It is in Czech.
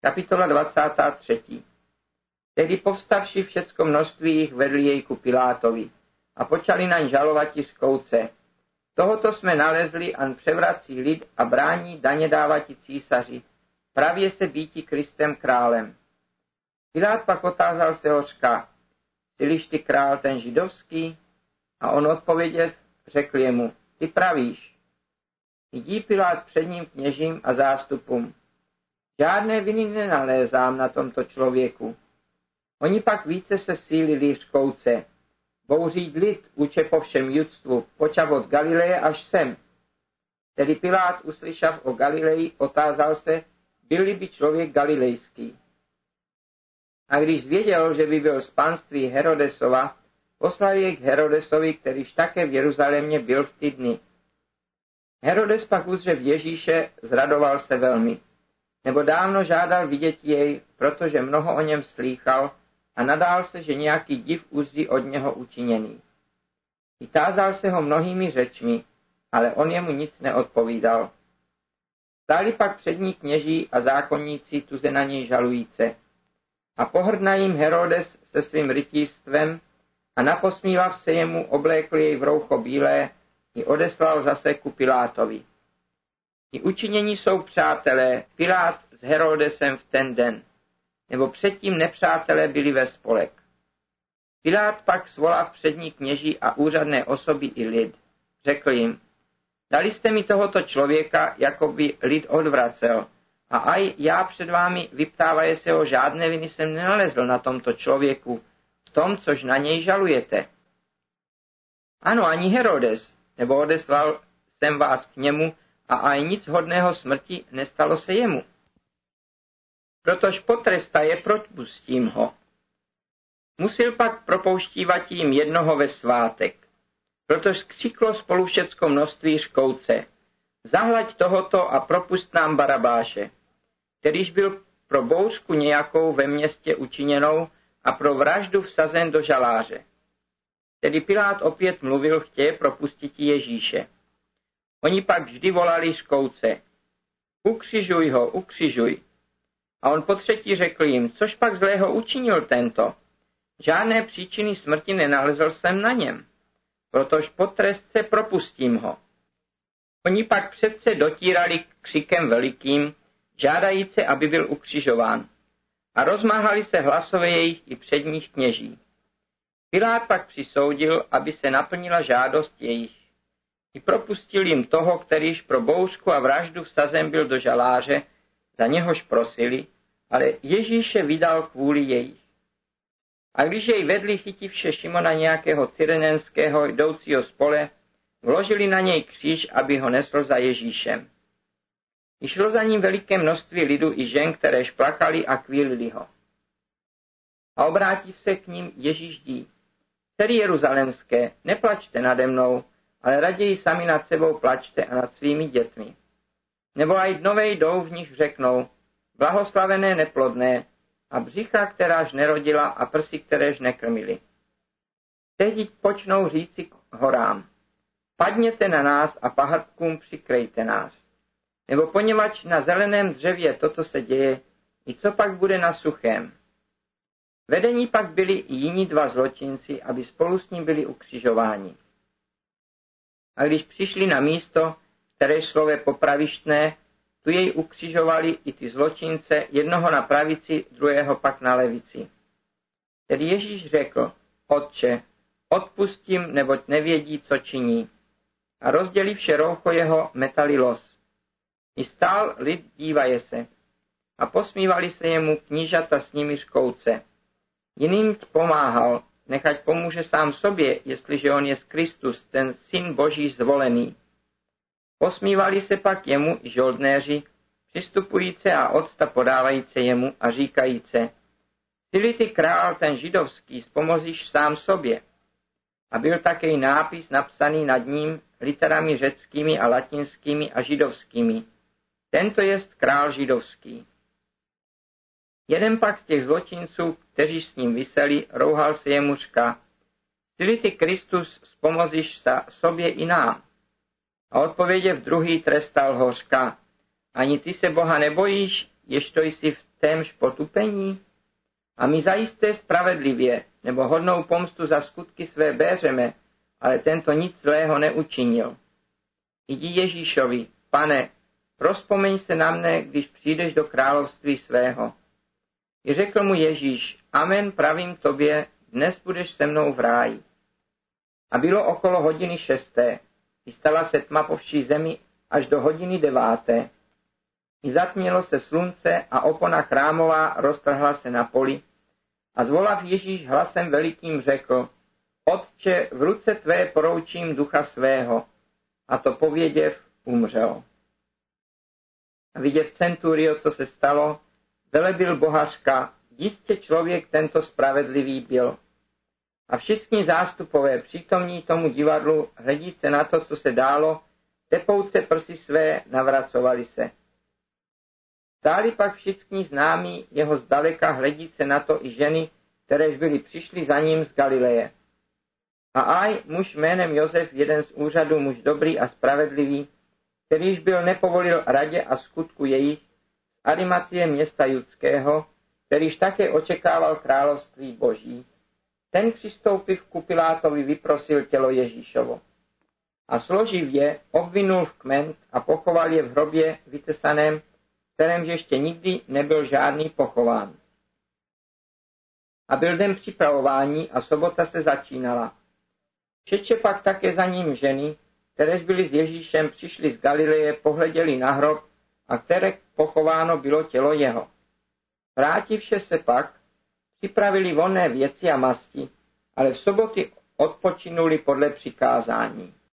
Kapitola 23. Tedy povstavši všecko množství jich vedli jej ku Pilátovi a počali naň žalovat i škouce. Tohoto jsme nalezli an převrací lid a brání daně dávati císaři, pravě se býti Kristem králem. Pilát pak otázal se hořka, jsi ty král ten židovský? A on odpověděl, řekl jemu, ty pravíš. Jdi Pilát před ním kněžím a zástupům. Žádné viny nenalézám na tomto člověku. Oni pak více se sílili řkouce. Bouří lid uče po všem judstvu, počav od Galileje až sem. Tedy Pilát, uslyšav o Galileji, otázal se, byl by člověk galilejský. A když věděl, že by byl z panství Herodesova, poslal jej k Herodesovi, kterýž také v Jeruzalémě byl v ty dny. Herodes pak uzřev Ježíše zradoval se velmi, nebo dávno žádal vidět jej, protože mnoho o něm slýchal a nadál se, že nějaký div uzdí od něho učiněný. Vytázal se ho mnohými řečmi, ale on jemu nic neodpovídal. Stáli pak přední kněží a zákonníci tuze na něj žalujíce. A pohrdna jim Herodes se svým rytířstvem a naposmívav se jemu oblékl jej v roucho bílé i odeslal zase ku Pilátovi. I učinění jsou přátelé, Pilát s Herodesem v ten den, nebo předtím nepřátelé byli ve spolek. Pilát pak svolal přední kněží a úřadné osoby i lid. Řekl jim, dali jste mi tohoto člověka, jako by lid odvracel, a aj já před vámi vyptávaje se o žádné viny jsem nenalezl na tomto člověku, v tom, což na něj žalujete. Ano, ani Herodes, nebo odeslal jsem vás k němu a aj nic hodného smrti nestalo se jemu. Protož potresta je, propustím ho. Musil pak propouštívat jim jednoho ve svátek, protož skřiklo spolu všecko množství škouce. Zahlaď tohoto a propust nám Barabáše kterýž byl pro bouřku nějakou ve městě učiněnou a pro vraždu vsazen do žaláře. Tedy Pilát opět mluvil, chtěje propustit Ježíše. Oni pak vždy volali škouce. Ukřižuj ho, ukřižuj. A on po třetí řekl jim, což pak zlého učinil tento. Žádné příčiny smrti nenalezl jsem na něm, protož po trestce propustím ho. Oni pak přece dotírali křikem velikým, žádajíce, aby byl ukřižován. A rozmáhali se hlasové jejich i předních kněží. Pilát pak přisoudil, aby se naplnila žádost jejich. I propustil jim toho, kterýž pro bouřku a vraždu vsazen byl do žaláře, za něhož prosili, ale Ježíše vydal kvůli jejich. A když jej vedli chytivše Šimona nějakého cyrenenského jdoucího spole, vložili na něj kříž, aby ho nesl za Ježíšem. I šlo za ním veliké množství lidu i žen, které šplakali a kvílili ho. A obrátí se k ním Ježíš dí. Celý Jeruzalemské, neplačte nade mnou, ale raději sami nad sebou plačte a nad svými dětmi. Nebo aj dnové jdou, v nich řeknou, blahoslavené neplodné, a břicha, kteráž nerodila a prsy, kteréž nekrmili. Teď počnou říci horám, padněte na nás a pahatkům přikrejte nás. Nebo poněvadž na zeleném dřevě toto se děje, i co pak bude na suchém. Vedení pak byli i jiní dva zločinci, aby spolu s ním byli ukřižováni. A když přišli na místo, které šlo ve popravištné, tu jej ukřižovali i ty zločince, jednoho na pravici, druhého pak na levici. Tedy Ježíš řekl, Otče, odpustím, neboť nevědí, co činí. A rozdělí vše roucho jeho, metali los. I stál lid dívaje se. A posmívali se jemu knížata s nimi škouce. Jiným pomáhal, nechať pomůže sám sobě, jestliže on je Kristus, ten syn Boží zvolený. Posmívali se pak jemu i žoldnéři, přistupujíce a odsta podávajíce jemu a říkajíce, Jsi ty král ten židovský, spomozíš sám sobě. A byl také nápis napsaný nad ním literami řeckými a latinskými a židovskými. Tento jest král židovský. Jeden pak z těch zločinců, kteří s ním vyseli, rouhal se jemu řka, Ty ty Kristus spomozíš sa sobě i nám. A odpovědě v druhý trestal hořka, ani ty se Boha nebojíš, jež to jsi v témž potupení? A my zajisté spravedlivě, nebo hodnou pomstu za skutky své béřeme, ale tento nic zlého neučinil. Jdi Ježíšovi, pane, prospomeň se na mne, když přijdeš do království svého. I řekl mu Ježíš, amen pravím tobě, dnes budeš se mnou v ráji. A bylo okolo hodiny šesté, i stala se tma po vší zemi až do hodiny deváté. I zatmělo se slunce a opona chrámová roztrhla se na poli. A zvolav Ježíš hlasem velikým řekl, Otče, v ruce tvé poroučím ducha svého. A to pověděv, umřel. A viděv centurio, co se stalo, velebil bohařka, jistě člověk tento spravedlivý byl. A všichni zástupové přítomní tomu divadlu, hledíce na to, co se dálo, tepouce prsy své navracovali se. Stáli pak všichni známí jeho zdaleka hledíce na to i ženy, kteréž byli přišli za ním z Galileje. A aj muž jménem Josef, jeden z úřadů, muž dobrý a spravedlivý, kterýž byl nepovolil radě a skutku jejich, Arimatie města judského, kterýž také očekával království boží, ten přistoupiv ku Pilátovi vyprosil tělo Ježíšovo. A složiv je, obvinul v kment a pochoval je v hrobě vytesaném, kterém ještě nikdy nebyl žádný pochován. A byl den připravování a sobota se začínala. Všeče pak také za ním ženy, kteréž byly s Ježíšem, přišli z Galileje, pohleděli na hrob a které pochováno bylo tělo jeho. Vrátivše se pak, připravili vonné věci a masti, ale v soboty odpočinuli podle přikázání.